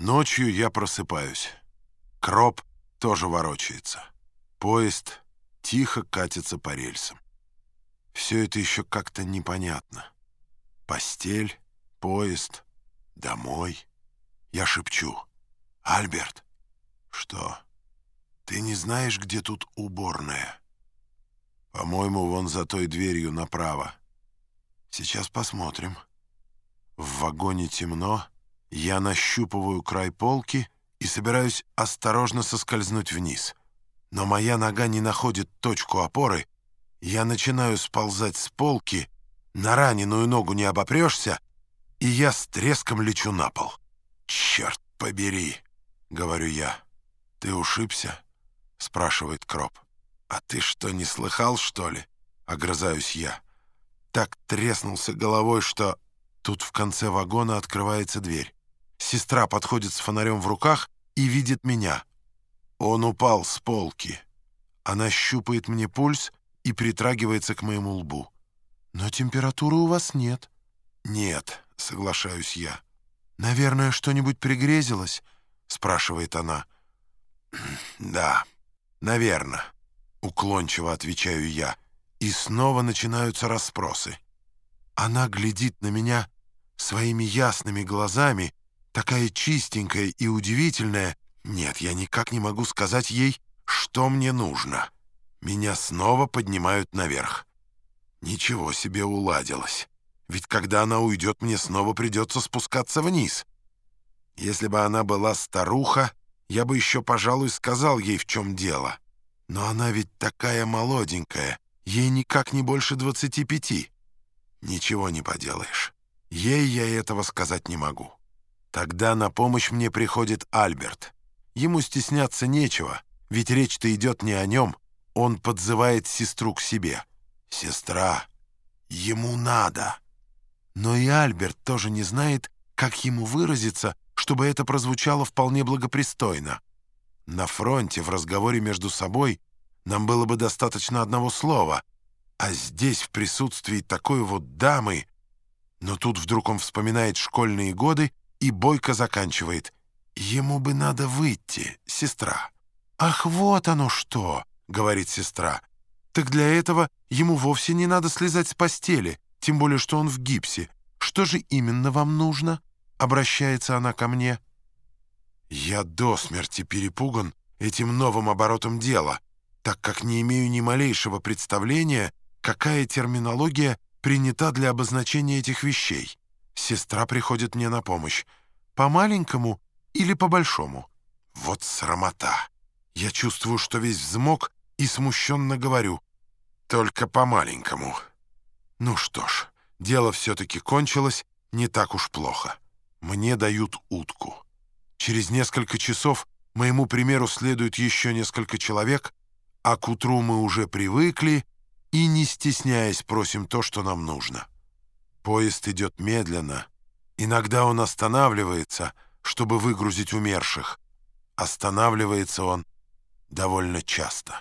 Ночью я просыпаюсь. Кроп тоже ворочается. Поезд тихо катится по рельсам. Все это еще как-то непонятно. Постель, поезд, домой. Я шепчу. «Альберт!» «Что? Ты не знаешь, где тут уборная?» «По-моему, вон за той дверью направо. Сейчас посмотрим». В вагоне темно, я нащупываю край полки и собираюсь осторожно соскользнуть вниз. Но моя нога не находит точку опоры, я начинаю сползать с полки, на раненую ногу не обопрешься, и я с треском лечу на пол. «Черт побери!» — говорю я. «Ты ушибся?» — спрашивает Кроп. «А ты что, не слыхал, что ли?» — огрызаюсь я. Так треснулся головой, что... Тут в конце вагона открывается дверь. Сестра подходит с фонарем в руках и видит меня. Он упал с полки. Она щупает мне пульс и притрагивается к моему лбу. «Но температуры у вас нет». «Нет», — соглашаюсь я. «Наверное, что-нибудь пригрезилось?» — спрашивает она. «Да, наверное», — уклончиво отвечаю я. И снова начинаются расспросы. Она глядит на меня своими ясными глазами, такая чистенькая и удивительная. Нет, я никак не могу сказать ей, что мне нужно. Меня снова поднимают наверх. Ничего себе уладилось. Ведь когда она уйдет, мне снова придется спускаться вниз. Если бы она была старуха, я бы еще, пожалуй, сказал ей, в чем дело. Но она ведь такая молоденькая, ей никак не больше двадцати пяти. Ничего не поделаешь. Ей я этого сказать не могу. Тогда на помощь мне приходит Альберт. Ему стесняться нечего, ведь речь-то идет не о нем. Он подзывает сестру к себе. «Сестра, ему надо». Но и Альберт тоже не знает, как ему выразиться, чтобы это прозвучало вполне благопристойно. На фронте, в разговоре между собой, нам было бы достаточно одного слова, а здесь, в присутствии такой вот дамы... Но тут вдруг он вспоминает школьные годы и бойко заканчивает. «Ему бы надо выйти, сестра». «Ах, вот оно что!» — говорит сестра. «Так для этого ему вовсе не надо слезать с постели, тем более, что он в гипсе. Что же именно вам нужно?» — обращается она ко мне. Я до смерти перепуган этим новым оборотом дела, так как не имею ни малейшего представления, какая терминология принята для обозначения этих вещей. Сестра приходит мне на помощь. По-маленькому или по-большому? Вот срамота. Я чувствую, что весь взмок и смущенно говорю. Только по-маленькому. Ну что ж, дело все-таки кончилось не так уж плохо. Мне дают утку. Через несколько часов моему примеру следует еще несколько человек, а к утру мы уже привыкли и, не стесняясь, просим то, что нам нужно. Поезд идет медленно. Иногда он останавливается, чтобы выгрузить умерших. Останавливается он довольно часто.